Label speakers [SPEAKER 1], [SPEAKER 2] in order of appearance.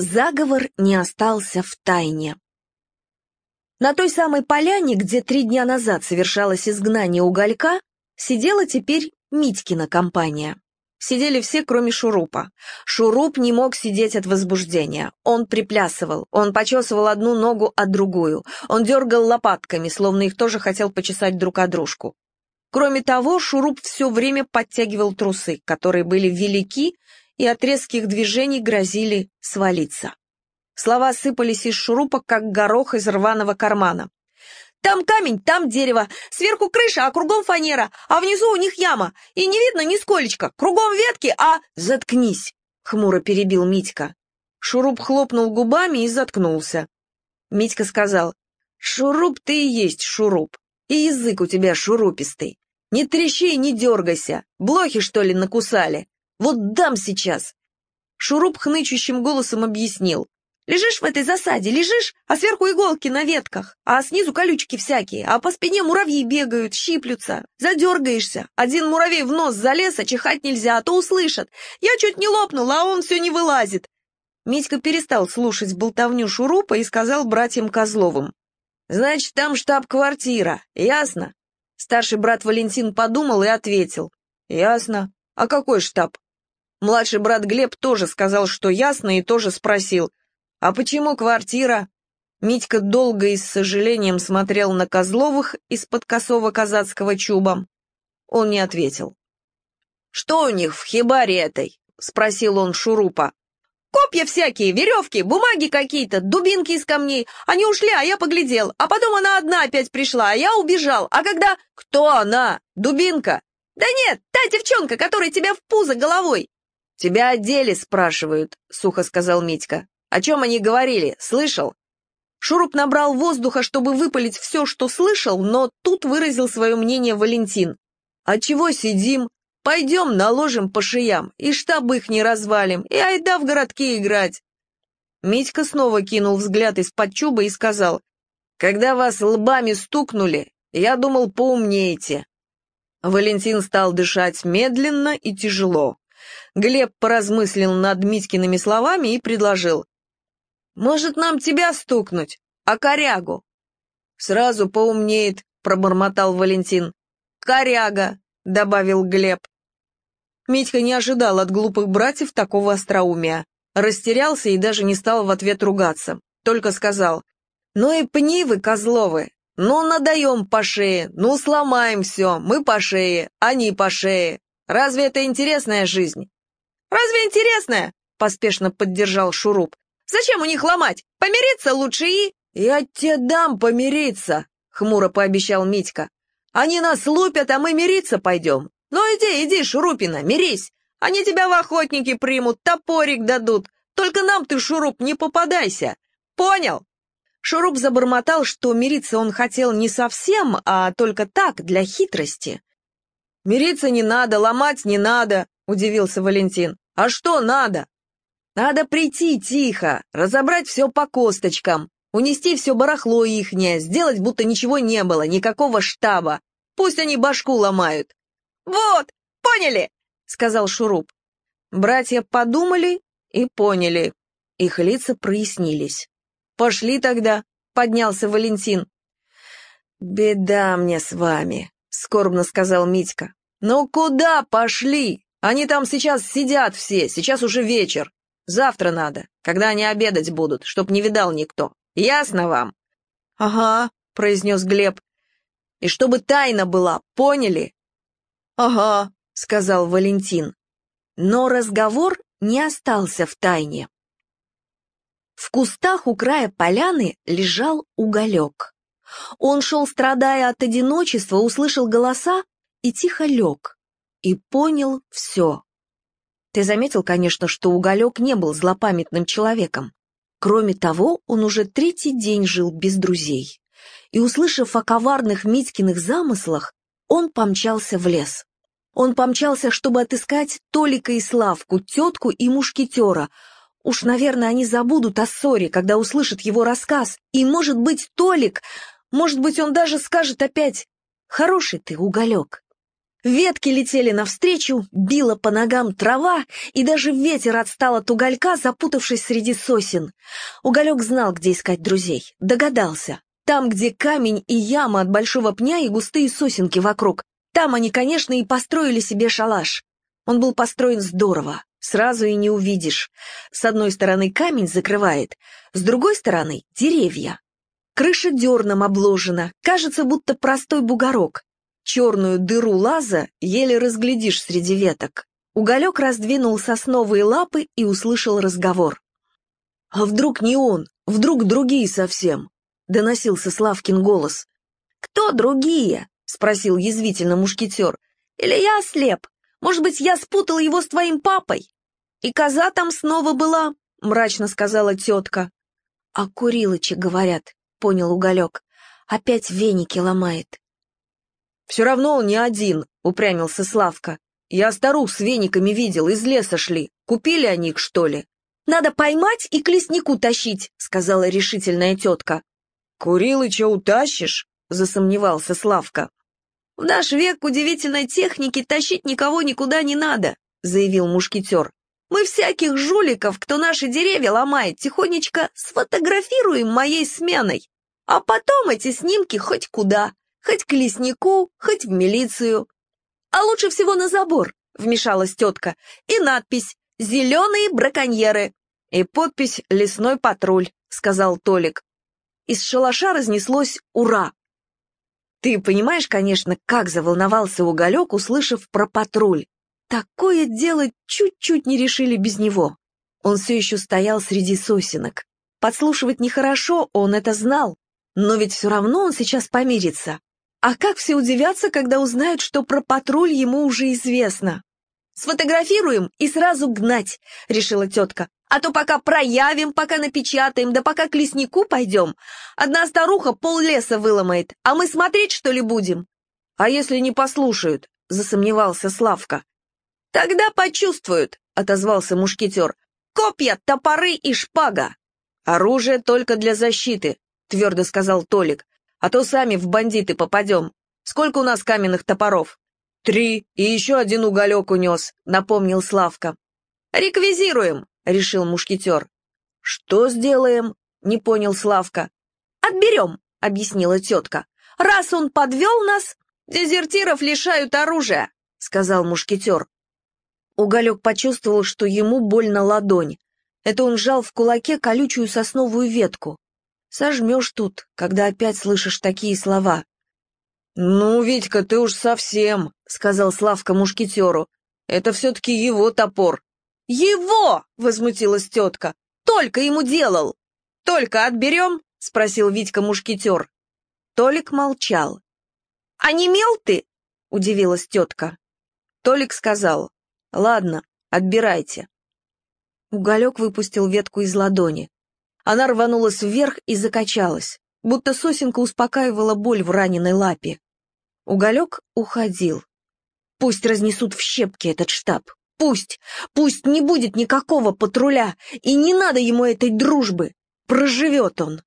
[SPEAKER 1] Заговор не остался в тайне. На той самой поляне, где три дня назад совершалось изгнание уголька, сидела теперь Митькина компания. Сидели все, кроме Шурупа. Шуруп не мог сидеть от возбуждения. Он приплясывал, он почесывал одну ногу от другую, он дергал лопатками, словно их тоже хотел почесать друг о дружку. Кроме того, Шуруп все время подтягивал трусы, которые были велики и от резких движений грозили свалиться. Слова сыпались из шурупа, как горох из рваного кармана. «Там камень, там дерево, сверху крыша, а кругом фанера, а внизу у них яма, и не видно нисколечко, кругом ветки, а...» «Заткнись!» — хмуро перебил Митька. Шуруп хлопнул губами и заткнулся. Митька сказал, «Шуруп ты и есть шуруп, и язык у тебя шурупистый. Не трещи и не дергайся, блохи, что ли, накусали? Вот дам сейчас!» Шуруп хнычущим голосом объяснил. «Лежишь в этой засаде, лежишь, а сверху иголки на ветках, а снизу колючки всякие, а по спине муравьи бегают, щиплются. Задергаешься, один муравей в нос залез, а чихать нельзя, а то услышат. Я чуть не лопнул, а он все не вылазит». Митька перестал слушать болтовню Шурупа и сказал братьям Козловым. «Значит, там штаб-квартира, ясно?» Старший брат Валентин подумал и ответил. «Ясно. А какой штаб?» Младший брат Глеб тоже сказал, что ясно, и тоже спросил, «А почему квартира?» Митька долго и с сожалением смотрел на Козловых из-под косого казацкого чуба. Он не ответил. «Что у них в хибаре этой?» — спросил он Шурупа. «Копья всякие, веревки, бумаги какие-то, дубинки из камней. Они ушли, а я поглядел. А потом она одна опять пришла, а я убежал. А когда... Кто она? Дубинка? Да нет, та девчонка, которая тебя в пузо головой. «Тебя о деле спрашивают», — сухо сказал Митька. «О чем они говорили? Слышал?» Шуруп набрал воздуха, чтобы выпалить все, что слышал, но тут выразил свое мнение Валентин. «А чего сидим? Пойдем наложим по шиям, и штаб их не развалим, и айда в городки играть». Митька снова кинул взгляд из-под чуба и сказал, «Когда вас лбами стукнули, я думал, поумнеете». Валентин стал дышать медленно и тяжело. Глеб поразмыслил над Митькиными словами и предложил. «Может, нам тебя стукнуть, а корягу?» «Сразу поумнеет», — пробормотал Валентин. «Коряга», — добавил Глеб. Митька не ожидал от глупых братьев такого остроумия. Растерялся и даже не стал в ответ ругаться. Только сказал, «Ну и пни вы, козловы, ну надаем по шее, ну сломаем все, мы по шее, они по шее. Разве это интересная жизнь?» «Разве интересная?» — поспешно поддержал Шуруп. «Зачем у них ломать? Помириться лучше и...» «Я тебе дам помириться», — хмуро пообещал Митька. «Они нас лупят, а мы мириться пойдем. Ну иди, иди, Шурупина, мирись. Они тебя в охотники примут, топорик дадут. Только нам ты, Шуруп, не попадайся. Понял?» Шуруп забормотал, что мириться он хотел не совсем, а только так, для хитрости. «Мириться не надо, ломать не надо», — удивился Валентин. «А что надо?» «Надо прийти тихо, разобрать все по косточкам, унести все барахло ихнее, сделать, будто ничего не было, никакого штаба. Пусть они башку ломают». «Вот, поняли!» — сказал Шуруп. Братья подумали и поняли. Их лица прояснились. «Пошли тогда», — поднялся Валентин. «Беда мне с вами», — скорбно сказал Митька. «Ну куда пошли? Они там сейчас сидят все, сейчас уже вечер. Завтра надо, когда они обедать будут, чтоб не видал никто. Ясно вам?» «Ага», — произнес Глеб. «И чтобы тайна была, поняли?» «Ага», — сказал Валентин. Но разговор не остался в тайне. В кустах у края поляны лежал уголек. Он шел, страдая от одиночества, услышал голоса и тихо лег, и понял все. Ты заметил, конечно, что Уголек не был злопамятным человеком. Кроме того, он уже третий день жил без друзей. И, услышав о коварных Митькиных замыслах, он помчался в лес. Он помчался, чтобы отыскать Толика и Славку, тетку и мушкетера. Уж, наверное, они забудут о ссоре, когда услышат его рассказ. И, может быть, Толик, может быть, он даже скажет опять «Хороший ты, Уголек». Ветки летели навстречу, била по ногам трава, и даже ветер отстал от уголька, запутавшись среди сосен. Уголек знал, где искать друзей, догадался. Там, где камень и яма от большого пня и густые сосенки вокруг. Там они, конечно, и построили себе шалаш. Он был построен здорово, сразу и не увидишь. С одной стороны камень закрывает, с другой стороны — деревья. Крыша дерном обложена, кажется, будто простой бугорок. Черную дыру лаза еле разглядишь среди веток. Уголек раздвинул сосновые лапы и услышал разговор. «А вдруг не он? Вдруг другие совсем?» — доносился Славкин голос. «Кто другие?» — спросил язвительно мушкетер. «Или я ослеп? Может быть, я спутал его с твоим папой?» «И коза там снова была», — мрачно сказала тетка. «А Курилычи, говорят», — понял Уголек. «Опять веники ломает».
[SPEAKER 2] «Все равно он не один», — упрямился Славка. «Я старух с вениками видел, из леса шли. Купили они их, что ли?»
[SPEAKER 1] «Надо поймать и к леснику тащить», — сказала решительная тетка.
[SPEAKER 2] «Курилыча утащишь?» — засомневался Славка.
[SPEAKER 1] «В наш век удивительной техники тащить никого никуда не надо», — заявил мушкетер. «Мы всяких жуликов, кто наши деревья ломает, тихонечко сфотографируем моей сменой, а потом эти снимки хоть куда. Хоть к леснику, хоть в милицию. А лучше всего на забор, вмешалась тетка, и надпись «Зеленые браконьеры» и подпись «Лесной патруль», сказал Толик. Из шалаша разнеслось «Ура!». Ты понимаешь, конечно, как заволновался Уголек, услышав про патруль. Такое дело чуть-чуть не решили без него. Он все еще стоял среди сосенок. Подслушивать нехорошо, он это знал, но ведь все равно он сейчас помирится. А как все удивятся, когда узнают, что про патруль ему уже известно? «Сфотографируем и сразу гнать», — решила тетка. «А то пока проявим, пока напечатаем, да пока к леснику пойдем. Одна старуха пол леса выломает, а мы смотреть, что ли, будем?»
[SPEAKER 2] «А если не послушают?» — засомневался Славка.
[SPEAKER 1] «Тогда почувствуют», — отозвался мушкетер. «Копья, топоры и шпага».
[SPEAKER 2] «Оружие только для защиты», — твердо сказал Толик а то сами в бандиты попадем. Сколько у нас каменных топоров?» «Три, и еще один уголек унес», — напомнил Славка.
[SPEAKER 1] «Реквизируем», — решил мушкетер.
[SPEAKER 2] «Что сделаем?» — не понял Славка.
[SPEAKER 1] «Отберем», — объяснила тетка. «Раз он подвел нас, дезертиров лишают оружия», — сказал мушкетер. Уголек почувствовал, что ему больно ладонь. Это он сжал в кулаке колючую сосновую ветку. Сожмешь тут, когда опять слышишь такие слова.
[SPEAKER 2] «Ну, Витька, ты уж совсем», — сказал Славка мушкетеру. «Это все-таки его топор».
[SPEAKER 1] «Его!» — возмутилась тетка. «Только ему делал!» «Только отберем?» — спросил Витька мушкетер. Толик молчал. «А не мел ты?» — удивилась тетка. Толик сказал. «Ладно, отбирайте». Уголек выпустил ветку из ладони. Она рванулась вверх и закачалась, будто сосенка успокаивала боль в раненой лапе. Уголек уходил. Пусть разнесут в щепки этот штаб. Пусть, пусть не будет никакого патруля, и не надо ему этой дружбы. Проживет он.